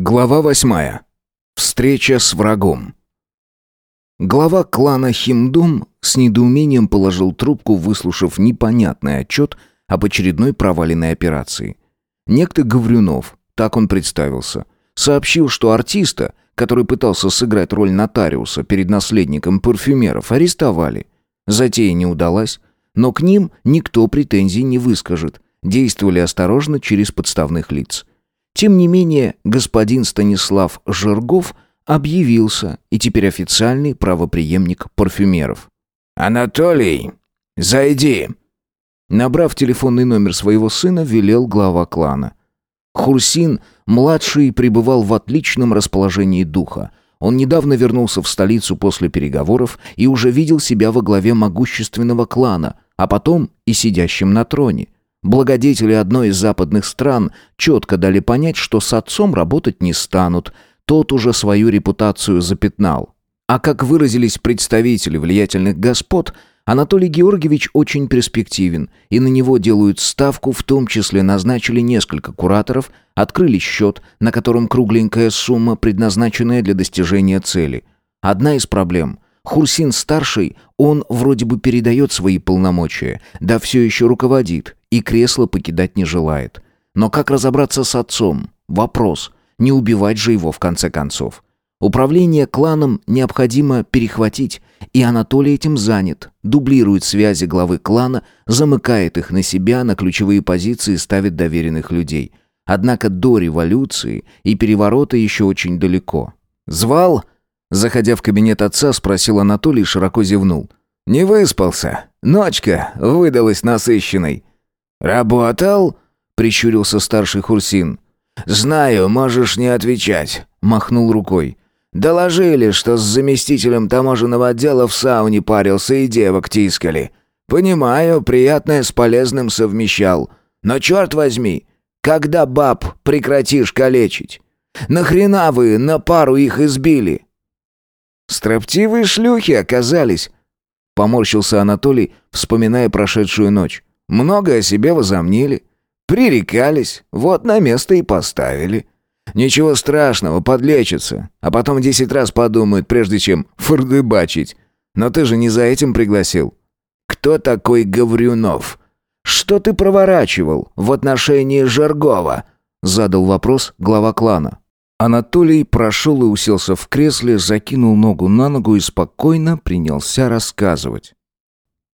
Глава восьмая. Встреча с врагом. Глава клана Химдум с недоумением положил трубку, выслушав непонятный отчет об очередной проваленной операции. Некто Гаврюнов, так он представился, сообщил, что артиста, который пытался сыграть роль нотариуса перед наследником парфюмеров, арестовали. Затея не удалась, но к ним никто претензий не выскажет. Действовали осторожно через подставных лиц. Тем не менее, господин Станислав Жиргов объявился и теперь официальный правопреемник парфюмеров. «Анатолий, зайди!» Набрав телефонный номер своего сына, велел глава клана. Хурсин, младший, пребывал в отличном расположении духа. Он недавно вернулся в столицу после переговоров и уже видел себя во главе могущественного клана, а потом и сидящим на троне – Благодетели одной из западных стран четко дали понять, что с отцом работать не станут, тот уже свою репутацию запятнал. А как выразились представители влиятельных господ, Анатолий Георгиевич очень перспективен, и на него делают ставку, в том числе назначили несколько кураторов, открыли счет, на котором кругленькая сумма, предназначенная для достижения цели. Одна из проблем – Хурсин-старший, он вроде бы передает свои полномочия, да все еще руководит, и кресло покидать не желает. Но как разобраться с отцом? Вопрос. Не убивать же его в конце концов. Управление кланом необходимо перехватить, и Анатолий этим занят. Дублирует связи главы клана, замыкает их на себя, на ключевые позиции ставит доверенных людей. Однако до революции и переворота еще очень далеко. «Звал?» Заходя в кабинет отца, спросил Анатолий и широко зевнул. «Не выспался. Ночка выдалась насыщенной». «Работал?» — прищурился старший Хурсин. «Знаю, можешь не отвечать», — махнул рукой. «Доложили, что с заместителем таможенного отдела в сауне парился и девок тискали. Понимаю, приятное с полезным совмещал. Но черт возьми, когда баб прекратишь калечить? Нахрена вы на пару их избили?» Строптивые шлюхи оказались. Поморщился Анатолий, вспоминая прошедшую ночь. Много о себе возомнили. Прирекались, вот на место и поставили. Ничего страшного, подлечатся. А потом десять раз подумают, прежде чем фордыбачить. Но ты же не за этим пригласил. Кто такой Гаврюнов? Что ты проворачивал в отношении Жиргова? Задал вопрос глава клана. Анатолий прошел и уселся в кресле, закинул ногу на ногу и спокойно принялся рассказывать.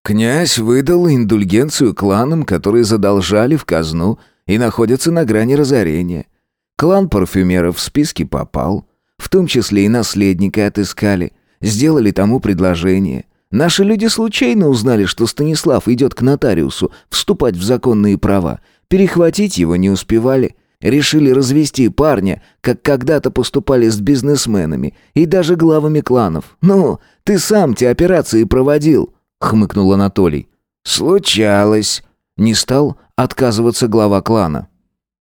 Князь выдал индульгенцию кланам, которые задолжали в казну и находятся на грани разорения. Клан парфюмеров в списке попал, в том числе и наследника отыскали, сделали тому предложение. Наши люди случайно узнали, что Станислав идет к нотариусу вступать в законные права. Перехватить его не успевали – Решили развести парня, как когда-то поступали с бизнесменами и даже главами кланов. «Ну, ты сам те операции проводил», — хмыкнул Анатолий. «Случалось», — не стал отказываться глава клана.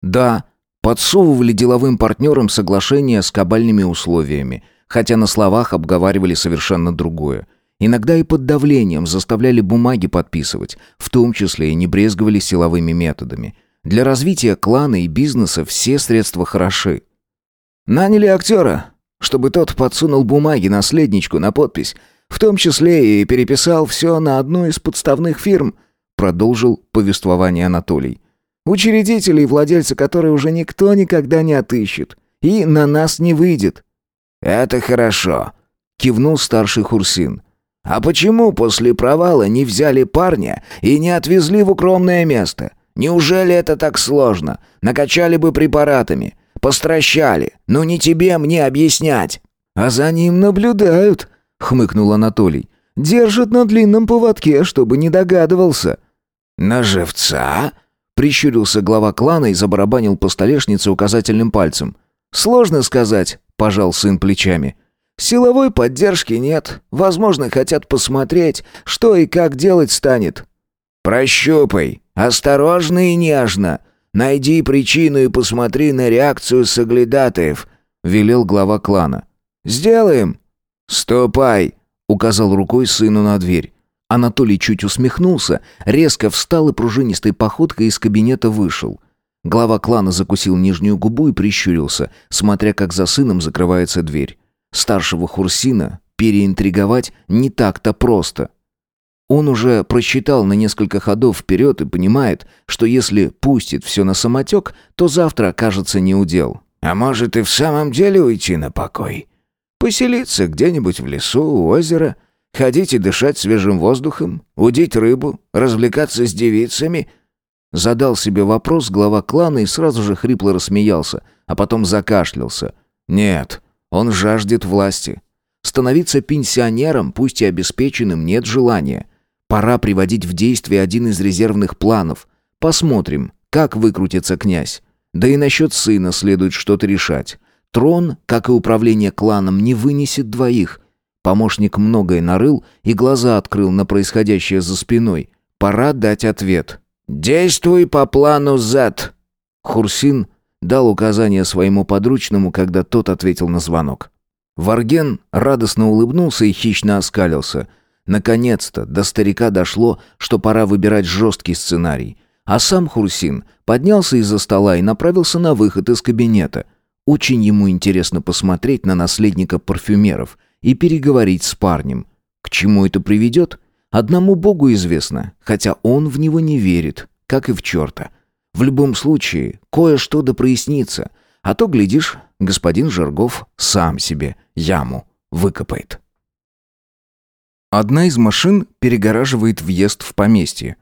«Да, подсовывали деловым партнерам соглашения с кабальными условиями, хотя на словах обговаривали совершенно другое. Иногда и под давлением заставляли бумаги подписывать, в том числе и не брезговали силовыми методами. Для развития клана и бизнеса все средства хороши. Наняли актера, чтобы тот подсунул бумаги наследничку на подпись, в том числе и переписал все на одну из подставных фирм, продолжил повествование Анатолий. Учредители и владельцы которой уже никто никогда не отыщет и на нас не выйдет. «Это хорошо», — кивнул старший Хурсин. «А почему после провала не взяли парня и не отвезли в укромное место? Неужели это так сложно? Накачали бы препаратами, постращали. Ну не тебе мне объяснять. А за ним наблюдают, хмыкнул Анатолий. Держат на длинном поводке, чтобы не догадывался. На живца? Прищурился глава клана и забарабанил по столешнице указательным пальцем. Сложно сказать, пожал сын плечами. Силовой поддержки нет. Возможно, хотят посмотреть, что и как делать станет. Прощупай, «Осторожно и нежно. Найди причину и посмотри на реакцию соглядатаев», — велел глава клана. «Сделаем». «Ступай», — указал рукой сыну на дверь. Анатолий чуть усмехнулся, резко встал и пружинистой походкой из кабинета вышел. Глава клана закусил нижнюю губу и прищурился, смотря как за сыном закрывается дверь. Старшего Хурсина переинтриговать не так-то просто. Он уже просчитал на несколько ходов вперед и понимает, что если пустит все на самотек, то завтра окажется неудел. «А может и в самом деле уйти на покой? Поселиться где-нибудь в лесу, у озера, ходить и дышать свежим воздухом, удить рыбу, развлекаться с девицами?» Задал себе вопрос глава клана и сразу же хрипло рассмеялся, а потом закашлялся. «Нет, он жаждет власти. Становиться пенсионером, пусть и обеспеченным, нет желания. Пора приводить в действие один из резервных планов. Посмотрим, как выкрутится князь. Да и насчет сына следует что-то решать. Трон, как и управление кланом, не вынесет двоих. Помощник многое нарыл и глаза открыл на происходящее за спиной. Пора дать ответ. «Действуй по плану Z!» Хурсин дал указание своему подручному, когда тот ответил на звонок. Варген радостно улыбнулся и хищно оскалился – Наконец-то до старика дошло, что пора выбирать жесткий сценарий. А сам Хурсин поднялся из-за стола и направился на выход из кабинета. Очень ему интересно посмотреть на наследника парфюмеров и переговорить с парнем. К чему это приведет? Одному богу известно, хотя он в него не верит, как и в черта. В любом случае, кое-что да прояснится, а то, глядишь, господин Жиргов сам себе яму выкопает. Одна из машин перегораживает въезд в поместье.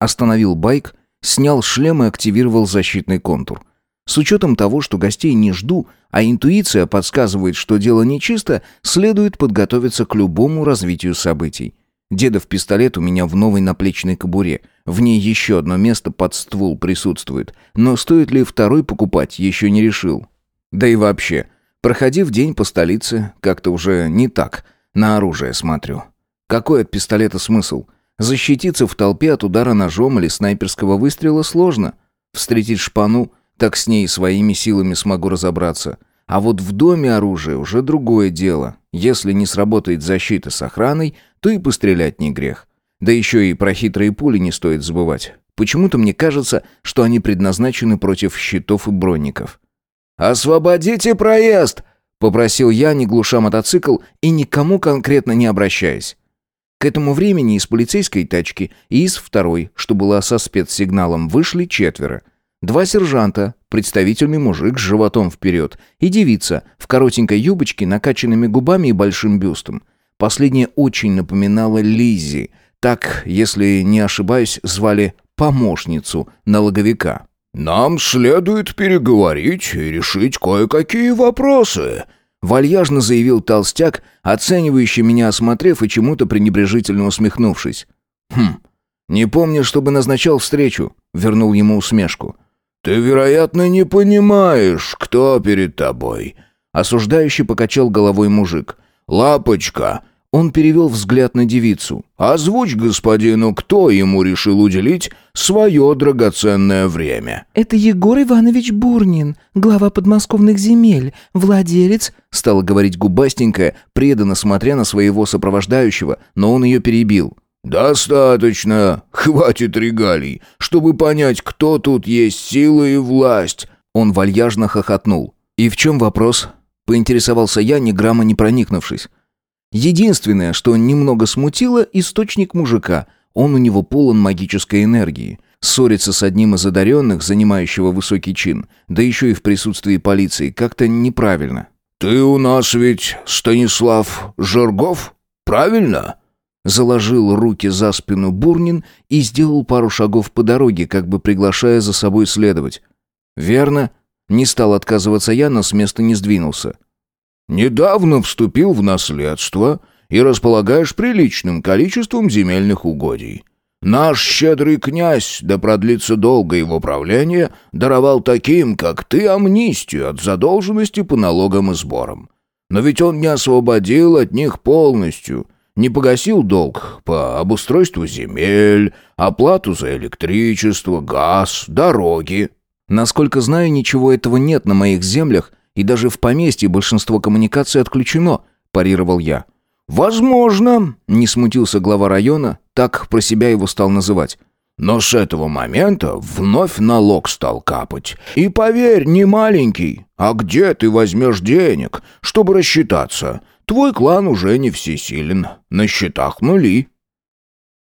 Остановил байк, снял шлем и активировал защитный контур. С учетом того, что гостей не жду, а интуиция подсказывает, что дело нечисто, следует подготовиться к любому развитию событий. Дедов пистолет у меня в новой наплечной кобуре. В ней еще одно место под ствол присутствует. Но стоит ли второй покупать, еще не решил. Да и вообще, проходив день по столице, как-то уже не так. На оружие смотрю. Какой от пистолета смысл? Защититься в толпе от удара ножом или снайперского выстрела сложно. Встретить шпану, так с ней своими силами смогу разобраться. А вот в доме оружие уже другое дело. Если не сработает защита с охраной, то и пострелять не грех. Да еще и про хитрые пули не стоит забывать. Почему-то мне кажется, что они предназначены против щитов и бронников. «Освободите проезд!» — попросил я, не глуша мотоцикл и никому конкретно не обращаясь. К этому времени из полицейской тачки и из второй, что была со спецсигналом, вышли четверо. Два сержанта, представительный мужик с животом вперед, и девица в коротенькой юбочке, накачанными губами и большим бюстом. Последняя очень напоминала Лизи, так, если не ошибаюсь, звали помощницу налоговика. «Нам следует переговорить и решить кое-какие вопросы», Вальяжно заявил толстяк, оценивающий меня осмотрев и чему-то пренебрежительно усмехнувшись. «Хм, не помню, чтобы назначал встречу», — вернул ему усмешку. «Ты, вероятно, не понимаешь, кто перед тобой», — осуждающий покачал головой мужик. «Лапочка, он перевел взгляд на девицу. «Озвучь господину, кто ему решил уделить свое драгоценное время». «Это Егор Иванович Бурнин, глава подмосковных земель, владелец...» Стала говорить губастенькая, преданно смотря на своего сопровождающего, но он ее перебил. «Достаточно. Хватит регалий, чтобы понять, кто тут есть сила и власть». Он вальяжно хохотнул. «И в чем вопрос?» Поинтересовался я, ни грамма не проникнувшись. Единственное, что немного смутило, источник мужика. Он у него полон магической энергии. Ссориться с одним из одаренных, занимающего высокий чин, да еще и в присутствии полиции, как-то неправильно. «Ты у нас ведь Станислав Жиргов, правильно?» Заложил руки за спину Бурнин и сделал пару шагов по дороге, как бы приглашая за собой следовать. «Верно». Не стал отказываться я, но с места не сдвинулся. Недавно вступил в наследство и располагаешь приличным количеством земельных угодий. Наш щедрый князь, да продлится долго его правление, даровал таким, как ты, амнистию от задолженности по налогам и сборам. Но ведь он не освободил от них полностью, не погасил долг по обустройству земель, оплату за электричество, газ, дороги. Насколько знаю, ничего этого нет на моих землях, и даже в поместье большинство коммуникаций отключено», – парировал я. «Возможно», – не смутился глава района, так про себя его стал называть. Но с этого момента вновь налог стал капать. И поверь, не маленький. А где ты возьмешь денег, чтобы рассчитаться? Твой клан уже не всесилен. На счетах нули».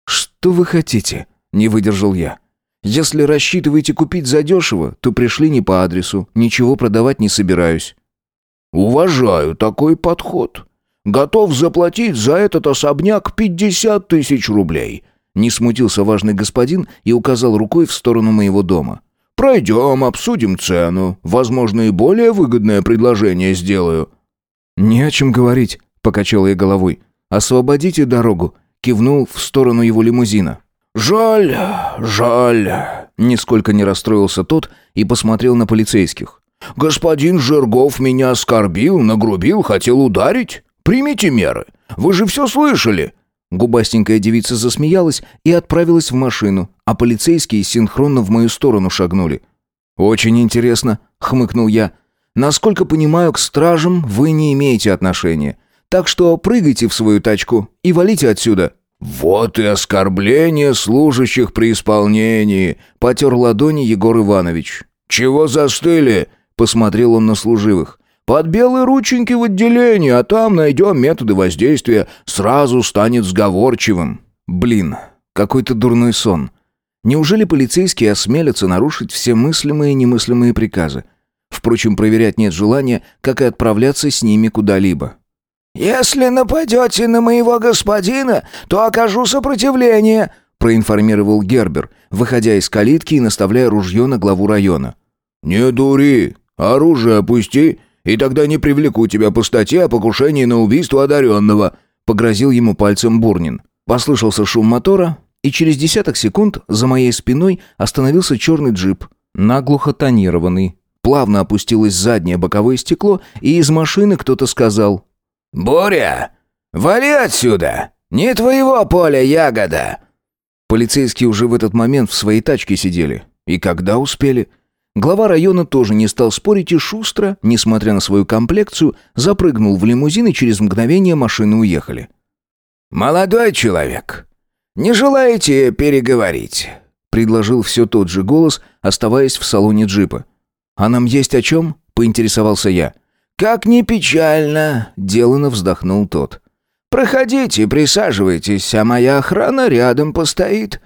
«Что вы хотите?» — не выдержал я. «Если рассчитываете купить задешево, то пришли не по адресу. Ничего продавать не собираюсь». «Уважаю такой подход. Готов заплатить за этот особняк пятьдесят тысяч рублей». Не смутился важный господин и указал рукой в сторону моего дома. «Пройдем, обсудим цену. Возможно, и более выгодное предложение сделаю». «Не о чем говорить», — покачал я головой. «Освободите дорогу», — кивнул в сторону его лимузина. «Жаль, жаль», — нисколько не расстроился тот и посмотрел на полицейских. «Господин Жиргов меня оскорбил, нагрубил, хотел ударить. Примите меры. Вы же все слышали». Губастенькая девица засмеялась и отправилась в машину, а полицейские синхронно в мою сторону шагнули. «Очень интересно», — хмыкнул я. «Насколько понимаю, к стражам вы не имеете отношения. Так что прыгайте в свою тачку и валите отсюда». «Вот и оскорбление служащих при исполнении», — потер ладони Егор Иванович. «Чего застыли?» — посмотрел он на служивых. «Под белые рученьки в отделении, а там найдем методы воздействия, сразу станет сговорчивым». «Блин, какой-то дурной сон. Неужели полицейские осмелятся нарушить все мыслимые и немыслимые приказы? Впрочем, проверять нет желания, как и отправляться с ними куда-либо. «Если нападете на моего господина, то окажу сопротивление», проинформировал Гербер, выходя из калитки и наставляя ружье на главу района. «Не дури, оружие опусти, и тогда не привлеку тебя по статье о покушении на убийство одаренного», погрозил ему пальцем Бурнин. Послышался шум мотора, и через десяток секунд за моей спиной остановился черный джип, наглухо тонированный. Плавно опустилось заднее боковое стекло, и из машины кто-то сказал «Боря, вали отсюда! Не твоего поля ягода!» Полицейские уже в этот момент в своей тачке сидели. И когда успели? Глава района тоже не стал спорить и шустро, несмотря на свою комплекцию, запрыгнул в лимузин и через мгновение машины уехали. «Молодой человек, не желаете переговорить?» предложил все тот же голос, оставаясь в салоне джипа. «А нам есть о чем?» — поинтересовался я. «Как ни печально!» — делано вздохнул тот. «Проходите, присаживайтесь, а моя охрана рядом постоит».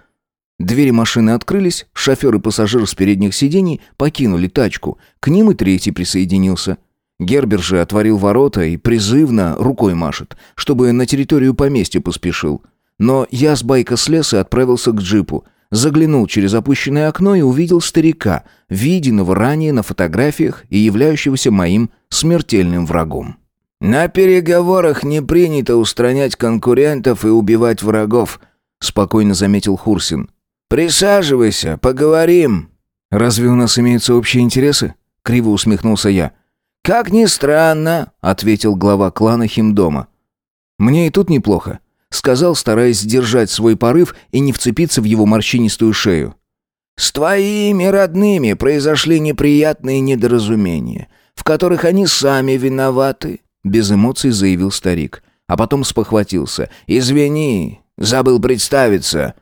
Двери машины открылись, шофер и пассажир с передних сидений покинули тачку. К ним и третий присоединился. Гербер же отворил ворота и призывно рукой машет, чтобы на территорию поместья поспешил. Но я с байка слез и отправился к джипу. Заглянул через опущенное окно и увидел старика, виденного ранее на фотографиях и являющегося моим смертельным врагом. «На переговорах не принято устранять конкурентов и убивать врагов», спокойно заметил Хурсин. «Присаживайся, поговорим». «Разве у нас имеются общие интересы?» Криво усмехнулся я. «Как ни странно», — ответил глава клана Химдома. «Мне и тут неплохо сказал, стараясь сдержать свой порыв и не вцепиться в его морщинистую шею. «С твоими родными произошли неприятные недоразумения, в которых они сами виноваты», — без эмоций заявил старик, а потом спохватился. «Извини, забыл представиться».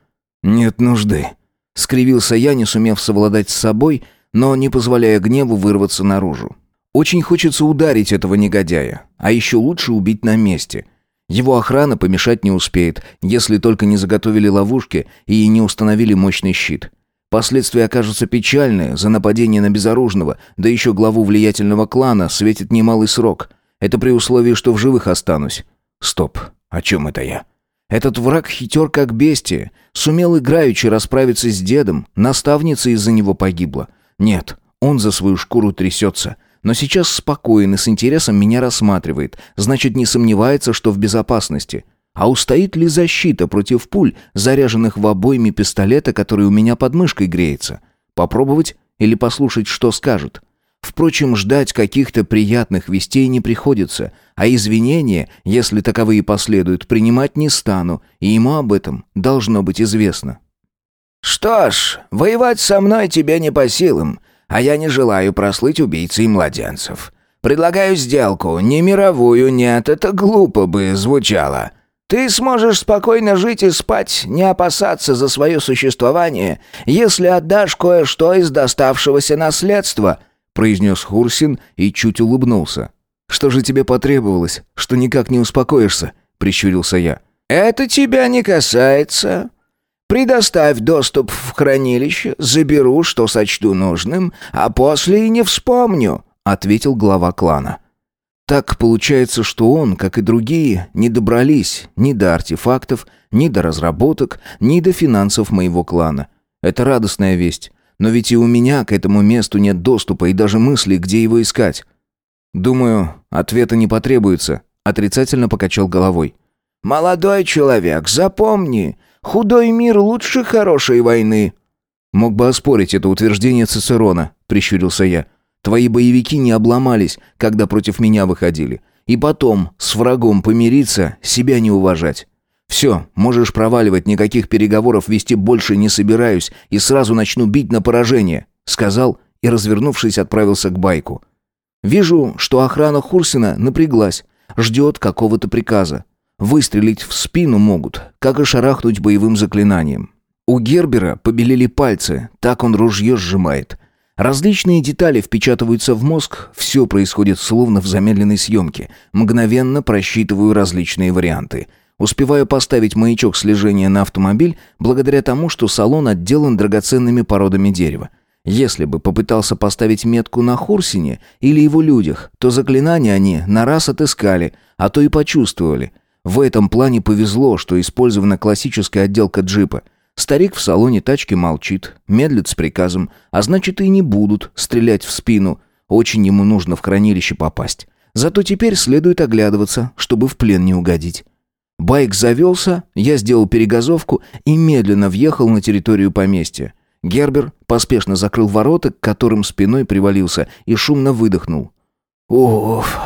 «Нет нужды», — скривился я, не сумев совладать с собой, но не позволяя гневу вырваться наружу. «Очень хочется ударить этого негодяя, а еще лучше убить на месте». Его охрана помешать не успеет, если только не заготовили ловушки и не установили мощный щит. Последствия окажутся печальные, за нападение на безоружного, да еще главу влиятельного клана светит немалый срок. Это при условии, что в живых останусь. Стоп, о чем это я? Этот враг хитер как бестия, сумел играючи расправиться с дедом, наставница из-за него погибла. Нет, он за свою шкуру трясется — но сейчас спокоен и с интересом меня рассматривает, значит, не сомневается, что в безопасности. А устоит ли защита против пуль, заряженных в обойме пистолета, который у меня под мышкой греется? Попробовать или послушать, что скажет? Впрочем, ждать каких-то приятных вестей не приходится, а извинения, если таковые последуют, принимать не стану, и ему об этом должно быть известно. «Что ж, воевать со мной тебе не по силам. А я не желаю прослыть убийцей младенцев. Предлагаю сделку, не мировую, нет, это глупо бы звучало». Ты сможешь спокойно жить и спать, не опасаться за свое существование, если отдашь кое-что из доставшегося наследства», произнес Хурсин и чуть улыбнулся. «Что же тебе потребовалось, что никак не успокоишься?» прищурился я. «Это тебя не касается. Предоставь доступ в хранилище, заберу, что сочту нужным, а после и не вспомню», ответил глава клана. Так получается, что он, как и другие, не добрались ни до артефактов, ни до разработок, ни до финансов моего клана. Это радостная весть. Но ведь и у меня к этому месту нет доступа и даже мысли, где его искать. Думаю, ответа не потребуется, отрицательно покачал головой. «Молодой человек, запомни, худой мир лучше хорошей войны». Мог бы оспорить это утверждение Цицерона, прищурился я. Твои боевики не обломались, когда против меня выходили. И потом, с врагом помириться, себя не уважать. Все, можешь проваливать, никаких переговоров вести больше не собираюсь и сразу начну бить на поражение», сказал и, развернувшись, отправился к байку. Вижу, что охрана Хурсина напряглась, ждет какого-то приказа. Выстрелить в спину могут, как и шарахнуть боевым заклинанием. У Гербера побелели пальцы, так он ружье сжимает. Различные детали впечатываются в мозг, все происходит словно в замедленной съемке. Мгновенно просчитываю различные варианты. Успеваю поставить маячок слежения на автомобиль благодаря тому, что салон отделан драгоценными породами дерева. Если бы попытался поставить метку на Хурсине или его людях, то заклинания они на раз отыскали, а то и почувствовали. В этом плане повезло, что использована классическая отделка джипа – Старик в салоне тачки молчит, медлит с приказом, а значит и не будут стрелять в спину. Очень ему нужно в хранилище попасть. Зато теперь следует оглядываться, чтобы в плен не угодить. Байк завелся, я сделал перегазовку и медленно въехал на территорию поместья. Гербер поспешно закрыл ворота, к которым спиной привалился, и шумно выдохнул. «Уф,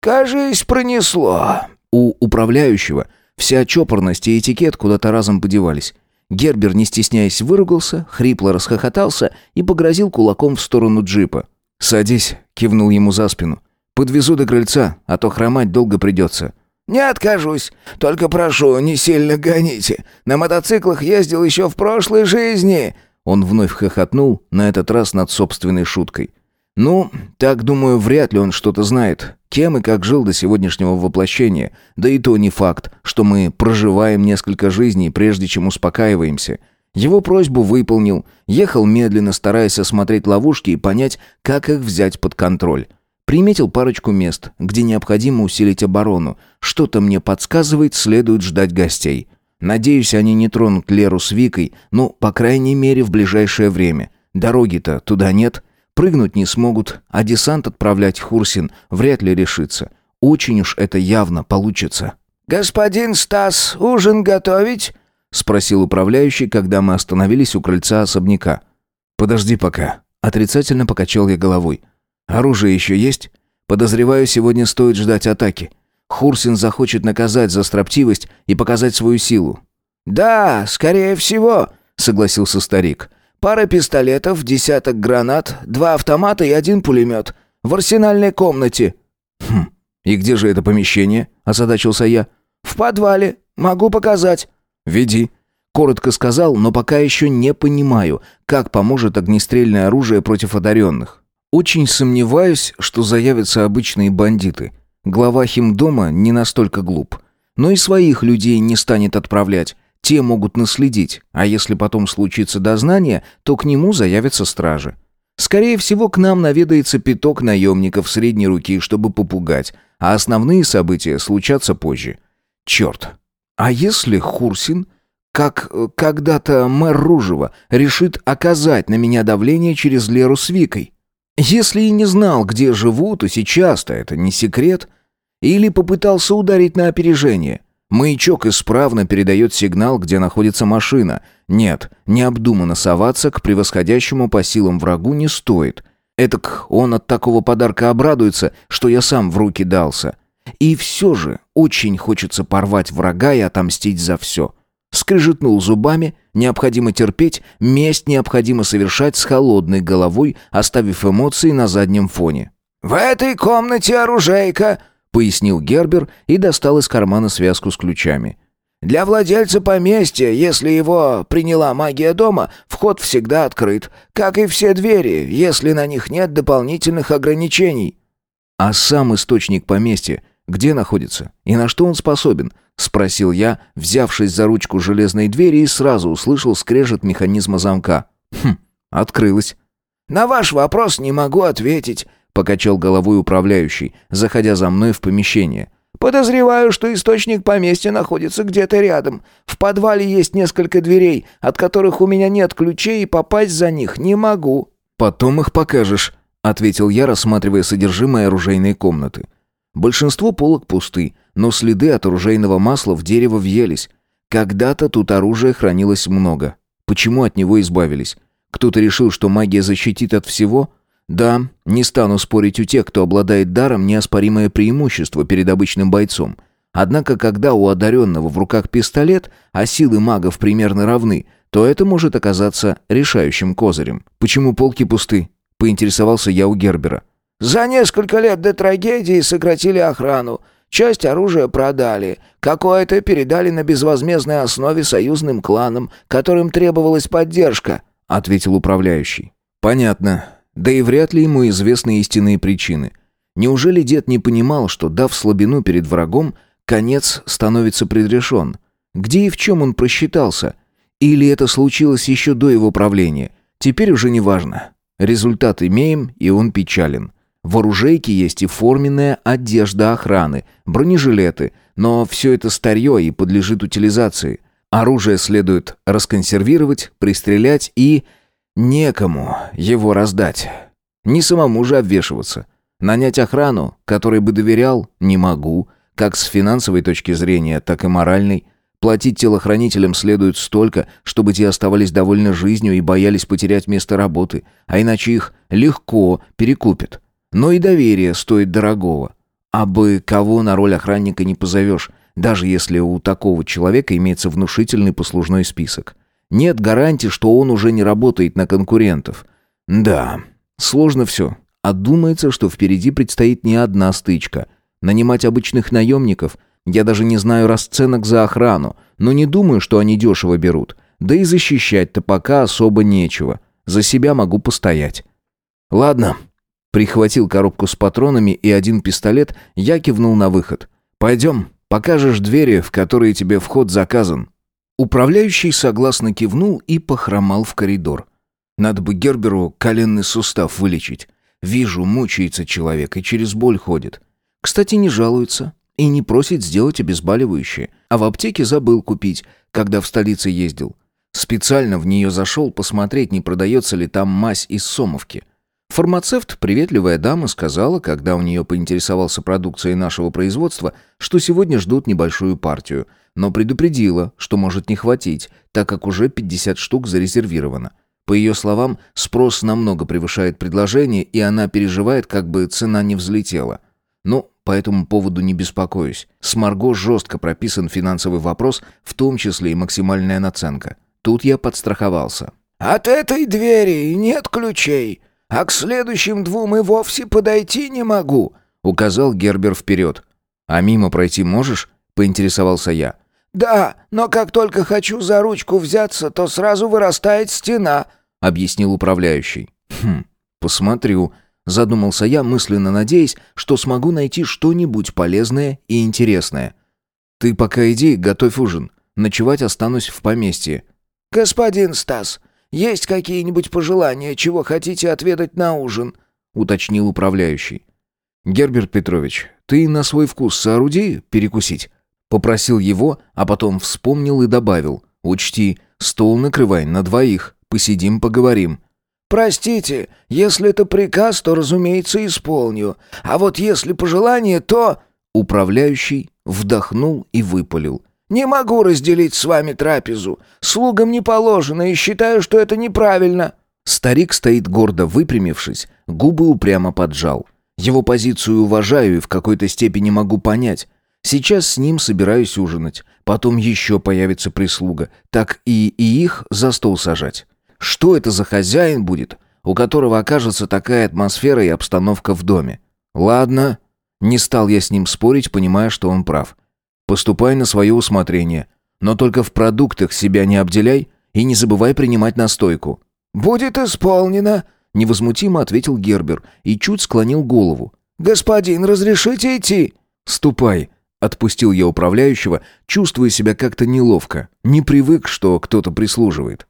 кажись, пронесло». У управляющего вся чопорность и этикет куда-то разом подевались. Гербер, не стесняясь, выругался, хрипло расхохотался и погрозил кулаком в сторону джипа. «Садись», — кивнул ему за спину. «Подвезу до крыльца, а то хромать долго придется». «Не откажусь. Только прошу, не сильно гоните. На мотоциклах ездил еще в прошлой жизни». Он вновь хохотнул, на этот раз над собственной шуткой. Ну, так, думаю, вряд ли он что-то знает. Кем и как жил до сегодняшнего воплощения. Да и то не факт, что мы проживаем несколько жизней, прежде чем успокаиваемся. Его просьбу выполнил. Ехал медленно, стараясь осмотреть ловушки и понять, как их взять под контроль. Приметил парочку мест, где необходимо усилить оборону. Что-то мне подсказывает, следует ждать гостей. Надеюсь, они не тронут Леру с Викой, ну, по крайней мере, в ближайшее время. Дороги-то туда нет. Прыгнуть не смогут, а десант отправлять Хурсин вряд ли решится. Очень уж это явно получится. «Господин Стас, ужин готовить?» — спросил управляющий, когда мы остановились у крыльца особняка. «Подожди пока». Отрицательно покачал я головой. «Оружие еще есть? Подозреваю, сегодня стоит ждать атаки. Хурсин захочет наказать за строптивость и показать свою силу». «Да, скорее всего», — согласился старик. Пара пистолетов, десяток гранат, два автомата и один пулемет. В арсенальной комнате». «Хм, и где же это помещение?» – озадачился я. «В подвале. Могу показать». «Веди». Коротко сказал, но пока еще не понимаю, как поможет огнестрельное оружие против одаренных. Очень сомневаюсь, что заявятся обычные бандиты. Глава химдома не настолько глуп. Но и своих людей не станет отправлять. Те могут наследить, а если потом случится дознание, то к нему заявятся стражи. Скорее всего, к нам наведается пяток наемников средней руки, чтобы попугать, а основные события случатся позже. Черт. А если Хурсин, как э, когда-то мэр Ружева, решит оказать на меня давление через Леру с Викой? Если и не знал, где живу, то сейчас-то это не секрет. Или попытался ударить на опережение. Маячок исправно передает сигнал, где находится машина. Нет, необдуманно соваться к превосходящему по силам врагу не стоит. Этак он от такого подарка обрадуется, что я сам в руки дался. И все же очень хочется порвать врага и отомстить за все. Скрежетнул зубами, необходимо терпеть, месть необходимо совершать с холодной головой, оставив эмоции на заднем фоне. «В этой комнате оружейка!» Пояснил Гербер и достал из кармана связку с ключами. Для владельца поместья, если его приняла магия дома, вход всегда открыт, как и все двери, если на них нет дополнительных ограничений. А сам источник поместья где находится и на что он способен? спросил я, взявшись за ручку железной двери и сразу услышал скрежет механизма замка. Хм, открылась. На ваш вопрос не могу ответить, покачал головой управляющий, заходя за мной в помещение. Подозреваю, что источник поместья находится где-то рядом. В подвале есть несколько дверей, от которых у меня нет ключей, и попасть за них не могу». «Потом их покажешь», — ответил я, рассматривая содержимое оружейной комнаты. Большинство полок пусты, но следы от оружейного масла в дерево въелись. Когда-то тут оружия хранилось много. Почему от него избавились? Кто-то решил, что магия защитит от всего — да, не стану спорить у тех, кто обладает даром, неоспоримое преимущество перед обычным бойцом. Однако, когда у одаренного в руках пистолет, а силы магов примерно равны, то это может оказаться решающим козырем. Почему полки пусты? Поинтересовался я у Гербера. За несколько лет до трагедии сократили охрану. Часть оружия продали, какое-то передали на безвозмездной основе союзным кланам, которым требовалась поддержка», — ответил управляющий. «Понятно. Да и вряд ли ему известны истинные причины. Неужели дед не понимал, что, дав слабину перед врагом, конец становится предрешен? Где и в чем он просчитался? Или это случилось еще до его правления? Теперь уже не важно. Результат имеем, и он печален. В оружейке есть и форменная одежда охраны, бронежилеты, но все это старье и подлежит утилизации. Оружие следует расконсервировать, пристрелять и Некому его раздать. Не самому же обвешиваться. Нанять охрану, которой бы доверял, не могу. Как с финансовой точки зрения, так и моральной. Платить телохранителям следует столько, чтобы те оставались довольны жизнью и боялись потерять место работы, а иначе их легко перекупят. Но и доверие стоит дорогого. А бы кого на роль охранника не позовешь, даже если у такого человека имеется внушительный послужной список. Нет гарантии, что он уже не работает на конкурентов. Да, сложно все. А думается, что впереди предстоит не одна стычка. Нанимать обычных наемников. Я даже не знаю расценок за охрану, но не думаю, что они дешево берут. Да и защищать-то пока особо нечего. За себя могу постоять. Ладно. Прихватил коробку с патронами и один пистолет, я кивнул на выход. Пойдем, покажешь двери, в которые тебе вход заказан. Управляющий согласно кивнул и похромал в коридор. Надо бы Герберу коленный сустав вылечить. Вижу, мучается человек и через боль ходит. Кстати, не жалуется и не просит сделать обезболивающее. А в аптеке забыл купить, когда в столице ездил. Специально в нее зашел посмотреть, не продается ли там мазь из Сомовки. Фармацевт, приветливая дама, сказала, когда у нее поинтересовался продукцией нашего производства, что сегодня ждут небольшую партию – но предупредила, что может не хватить, так как уже 50 штук зарезервировано. По ее словам, спрос намного превышает предложение, и она переживает, как бы цена не взлетела. Ну, по этому поводу не беспокоюсь. С Марго жестко прописан финансовый вопрос, в том числе и максимальная наценка. Тут я подстраховался. «От этой двери нет ключей, а к следующим двум и вовсе подойти не могу», — указал Гербер вперед. «А мимо пройти можешь?» — поинтересовался я. «Да, но как только хочу за ручку взяться, то сразу вырастает стена», — объяснил управляющий. «Хм, посмотрю», — задумался я, мысленно надеясь, что смогу найти что-нибудь полезное и интересное. «Ты пока иди, готовь ужин. Ночевать останусь в поместье». «Господин Стас, есть какие-нибудь пожелания, чего хотите отведать на ужин?» — уточнил управляющий. «Герберт Петрович, ты на свой вкус сооруди перекусить». Попросил его, а потом вспомнил и добавил. «Учти, стол накрывай на двоих, посидим, поговорим». «Простите, если это приказ, то, разумеется, исполню. А вот если пожелание, то...» Управляющий вдохнул и выпалил. «Не могу разделить с вами трапезу. Слугам не положено, и считаю, что это неправильно». Старик стоит гордо выпрямившись, губы упрямо поджал. Его позицию уважаю и в какой-то степени могу понять. Сейчас с ним собираюсь ужинать. Потом еще появится прислуга. Так и, и их за стол сажать. Что это за хозяин будет, у которого окажется такая атмосфера и обстановка в доме? Ладно. Не стал я с ним спорить, понимая, что он прав. Поступай на свое усмотрение. Но только в продуктах себя не обделяй и не забывай принимать настойку». «Будет исполнено», — невозмутимо ответил Гербер и чуть склонил голову. «Господин, разрешите идти?» «Ступай», — отпустил я управляющего, чувствуя себя как-то неловко. Не привык, что кто-то прислуживает.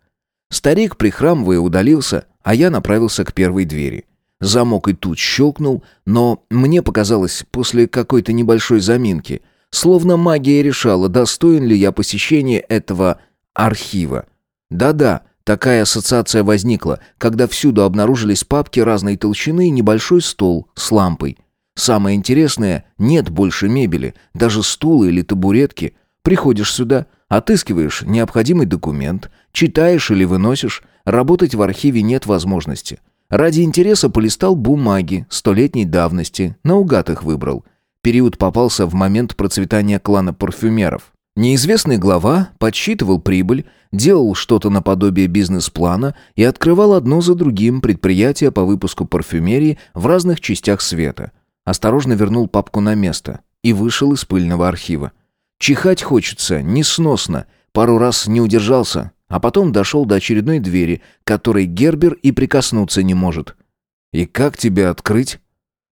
Старик, прихрамывая, удалился, а я направился к первой двери. Замок и тут щелкнул, но мне показалось, после какой-то небольшой заминки, словно магия решала, достоин ли я посещения этого архива. Да-да, такая ассоциация возникла, когда всюду обнаружились папки разной толщины и небольшой стол с лампой. Самое интересное, нет больше мебели, даже стула или табуретки. Приходишь сюда, отыскиваешь необходимый документ, читаешь или выносишь, работать в архиве нет возможности. Ради интереса полистал бумаги столетней давности, наугад их выбрал. Период попался в момент процветания клана парфюмеров. Неизвестный глава подсчитывал прибыль, делал что-то наподобие бизнес-плана и открывал одно за другим предприятия по выпуску парфюмерии в разных частях света. Осторожно вернул папку на место и вышел из пыльного архива. Чихать хочется, несносно. Пару раз не удержался, а потом дошел до очередной двери, которой Гербер и прикоснуться не может. «И как тебе открыть?»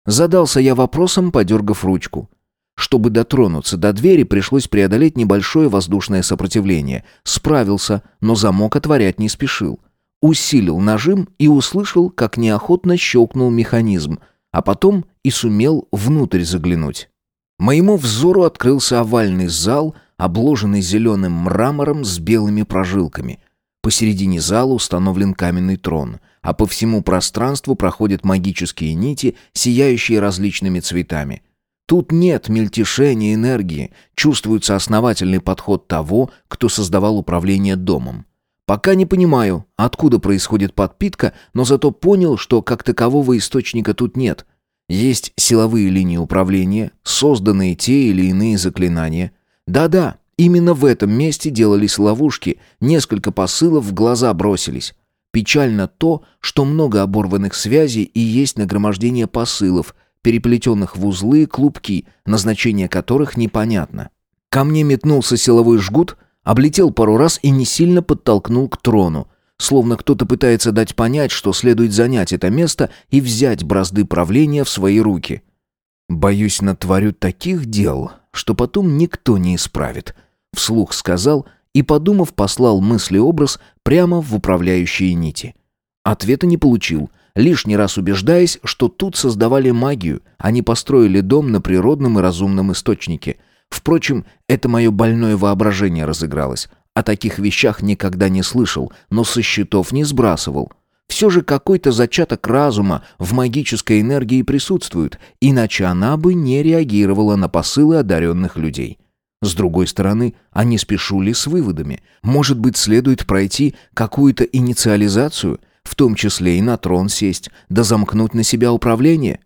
Задался я вопросом, подергав ручку. Чтобы дотронуться до двери, пришлось преодолеть небольшое воздушное сопротивление. Справился, но замок отворять не спешил. Усилил нажим и услышал, как неохотно щелкнул механизм, а потом и сумел внутрь заглянуть. Моему взору открылся овальный зал, обложенный зеленым мрамором с белыми прожилками. Посередине зала установлен каменный трон, а по всему пространству проходят магические нити, сияющие различными цветами. Тут нет мельтешения энергии, чувствуется основательный подход того, кто создавал управление домом. Пока не понимаю, откуда происходит подпитка, но зато понял, что как такового источника тут нет. Есть силовые линии управления, созданные те или иные заклинания. Да-да, именно в этом месте делались ловушки, несколько посылов в глаза бросились. Печально то, что много оборванных связей и есть нагромождение посылов, переплетенных в узлы клубки, назначение которых непонятно. Ко мне метнулся силовой жгут, облетел пару раз и не сильно подтолкнул к трону словно кто-то пытается дать понять, что следует занять это место и взять бразды правления в свои руки. «Боюсь, натворю таких дел, что потом никто не исправит», — вслух сказал и, подумав, послал мысли-образ прямо в управляющие нити. Ответа не получил, лишний раз убеждаясь, что тут создавали магию, они построили дом на природном и разумном источнике. Впрочем, это мое больное воображение разыгралось. О таких вещах никогда не слышал, но со счетов не сбрасывал. Все же какой-то зачаток разума в магической энергии присутствует, иначе она бы не реагировала на посылы одаренных людей. С другой стороны, а не спешу ли с выводами? Может быть, следует пройти какую-то инициализацию, в том числе и на трон сесть, да замкнуть на себя управление?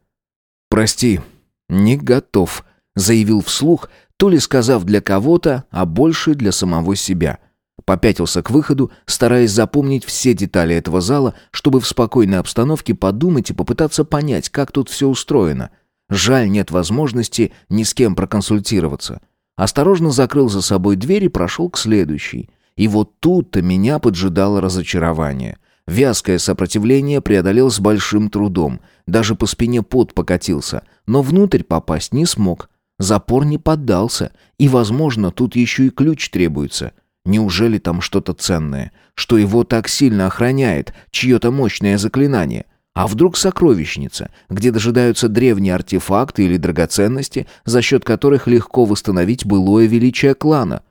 «Прости, не готов», — заявил вслух, то ли сказав для кого-то, а больше для самого себя. Попятился к выходу, стараясь запомнить все детали этого зала, чтобы в спокойной обстановке подумать и попытаться понять, как тут все устроено. Жаль, нет возможности ни с кем проконсультироваться. Осторожно закрыл за собой дверь и прошел к следующей. И вот тут-то меня поджидало разочарование. Вязкое сопротивление преодолел с большим трудом. Даже по спине пот покатился, но внутрь попасть не смог. Запор не поддался, и, возможно, тут еще и ключ требуется. Неужели там что-то ценное, что его так сильно охраняет, чье-то мощное заклинание? А вдруг сокровищница, где дожидаются древние артефакты или драгоценности, за счет которых легко восстановить былое величие клана?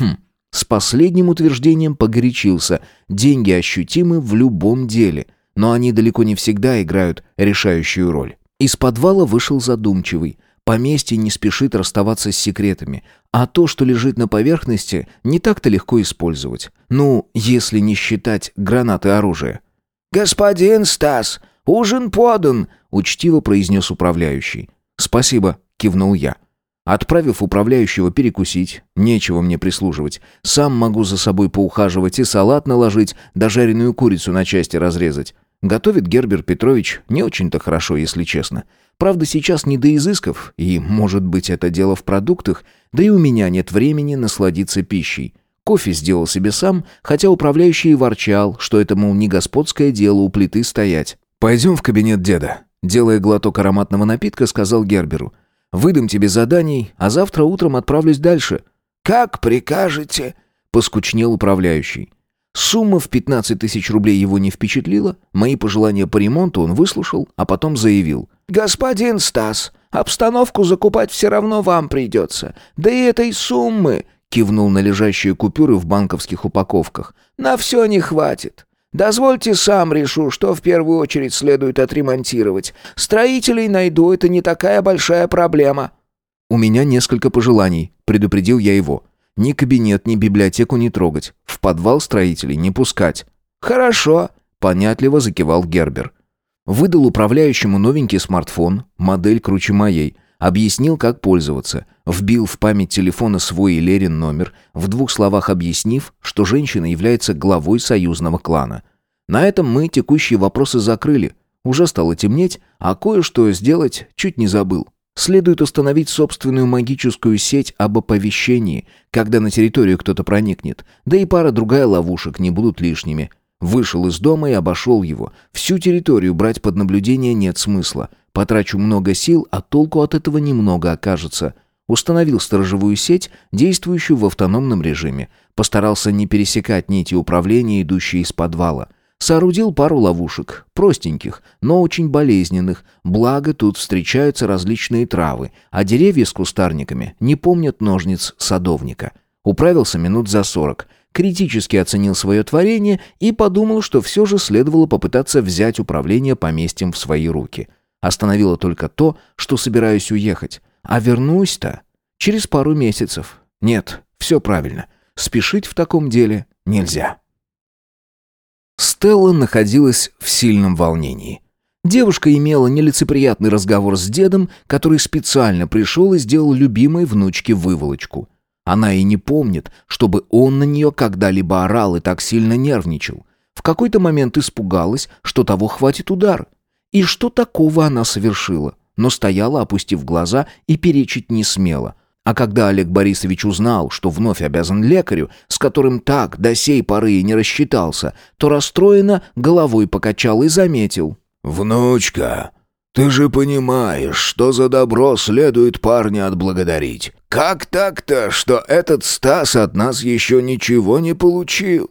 Хм, с последним утверждением погорячился. Деньги ощутимы в любом деле, но они далеко не всегда играют решающую роль. Из подвала вышел задумчивый. Поместье не спешит расставаться с секретами, а то, что лежит на поверхности, не так-то легко использовать. Ну, если не считать гранаты оружия. «Господин Стас, ужин подан!» — учтиво произнес управляющий. «Спасибо», — кивнул я. Отправив управляющего перекусить, нечего мне прислуживать. Сам могу за собой поухаживать и салат наложить, да жареную курицу на части разрезать. Готовит Гербер Петрович не очень-то хорошо, если честно. Правда, сейчас не до изысков, и, может быть, это дело в продуктах, да и у меня нет времени насладиться пищей. Кофе сделал себе сам, хотя управляющий ворчал, что это, мол, не господское дело у плиты стоять. «Пойдем в кабинет деда», — делая глоток ароматного напитка, сказал Герберу. «Выдам тебе заданий, а завтра утром отправлюсь дальше». «Как прикажете», — поскучнел управляющий. Сумма в 15 тысяч рублей его не впечатлила, мои пожелания по ремонту он выслушал, а потом заявил. «Господин Стас, обстановку закупать все равно вам придется. Да и этой суммы кивнул на лежащие купюры в банковских упаковках. «На все не хватит. Дозвольте сам решу, что в первую очередь следует отремонтировать. Строителей найду, это не такая большая проблема». «У меня несколько пожеланий», — предупредил я его. «Ни кабинет, ни библиотеку не трогать. В подвал строителей не пускать». «Хорошо», — понятливо закивал Гербер. Выдал управляющему новенький смартфон, модель круче моей, Объяснил, как пользоваться. Вбил в память телефона свой и Лерин номер, в двух словах объяснив, что женщина является главой союзного клана. На этом мы текущие вопросы закрыли. Уже стало темнеть, а кое-что сделать чуть не забыл. Следует установить собственную магическую сеть об оповещении, когда на территорию кто-то проникнет, да и пара-другая ловушек не будут лишними. Вышел из дома и обошел его. Всю территорию брать под наблюдение нет смысла – Потрачу много сил, а толку от этого немного окажется. Установил сторожевую сеть, действующую в автономном режиме. Постарался не пересекать нити управления, идущие из подвала. Соорудил пару ловушек, простеньких, но очень болезненных, благо тут встречаются различные травы, а деревья с кустарниками не помнят ножниц садовника. Управился минут за сорок, критически оценил свое творение и подумал, что все же следовало попытаться взять управление поместьем в свои руки – Остановило только то, что собираюсь уехать. А вернусь-то через пару месяцев. Нет, все правильно. Спешить в таком деле нельзя. Стелла находилась в сильном волнении. Девушка имела нелицеприятный разговор с дедом, который специально пришел и сделал любимой внучке выволочку. Она и не помнит, чтобы он на нее когда-либо орал и так сильно нервничал. В какой-то момент испугалась, что того хватит удар. И что такого она совершила? Но стояла, опустив глаза, и перечить не смела. А когда Олег Борисович узнал, что вновь обязан лекарю, с которым так до сей поры и не рассчитался, то расстроенно головой покачал и заметил. «Внучка, ты же понимаешь, что за добро следует парня отблагодарить. Как так-то, что этот Стас от нас еще ничего не получил?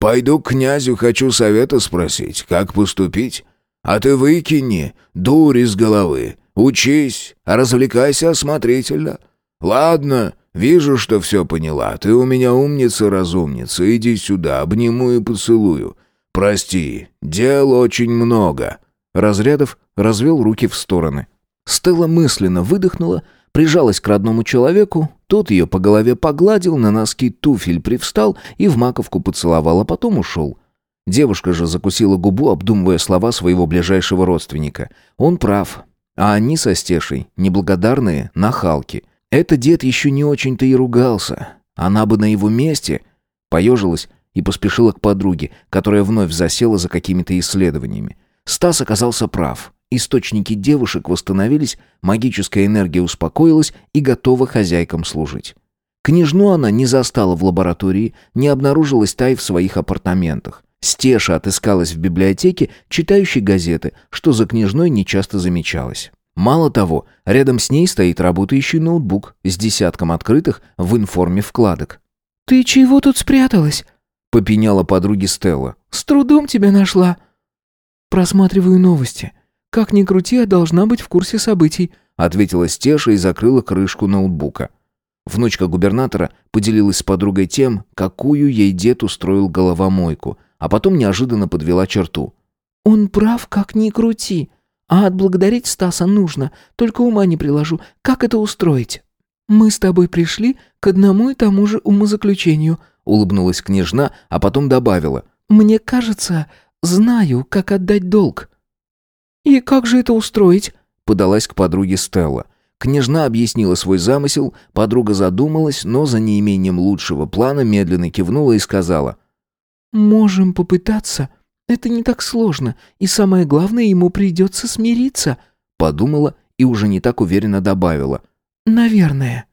Пойду к князю, хочу совета спросить, как поступить. А ты выкини дурь из головы. Учись, развлекайся осмотрительно. Ладно, вижу, что все поняла. Ты у меня умница-разумница. Иди сюда, обниму и поцелую. Прости, дел очень много». Разрядов развел руки в стороны. Стелла мысленно выдохнула, прижалась к родному человеку, тот ее по голове погладил, на носки туфель привстал и в маковку поцеловал, а потом ушел. Девушка же закусила губу, обдумывая слова своего ближайшего родственника. Он прав. А они со Стешей неблагодарные нахалки. Это дед еще не очень-то и ругался. Она бы на его месте поежилась и поспешила к подруге, которая вновь засела за какими-то исследованиями. Стас оказался прав. Источники девушек восстановились, магическая энергия успокоилась и готова хозяйкам служить. Княжну она не застала в лаборатории, не обнаружилась Тай в своих апартаментах. Стеша отыскалась в библиотеке, читающей газеты, что за княжной нечасто замечалось. Мало того, рядом с ней стоит работающий ноутбук с десятком открытых в информе вкладок. «Ты чего тут спряталась?» — попеняла подруге Стелла. «С трудом тебя нашла». «Просматриваю новости. Как ни крути, я должна быть в курсе событий», — ответила Стеша и закрыла крышку ноутбука. Внучка губернатора поделилась с подругой тем, какую ей дед устроил головомойку — а потом неожиданно подвела черту. «Он прав, как ни крути. А отблагодарить Стаса нужно, только ума не приложу. Как это устроить?» «Мы с тобой пришли к одному и тому же умозаключению», улыбнулась княжна, а потом добавила. «Мне кажется, знаю, как отдать долг». «И как же это устроить?» подалась к подруге Стелла. Княжна объяснила свой замысел, подруга задумалась, но за неимением лучшего плана медленно кивнула и сказала. «Можем попытаться Это не так сложно, и самое главное, ему придется смириться», — подумала и уже не так уверенно добавила. «Наверное».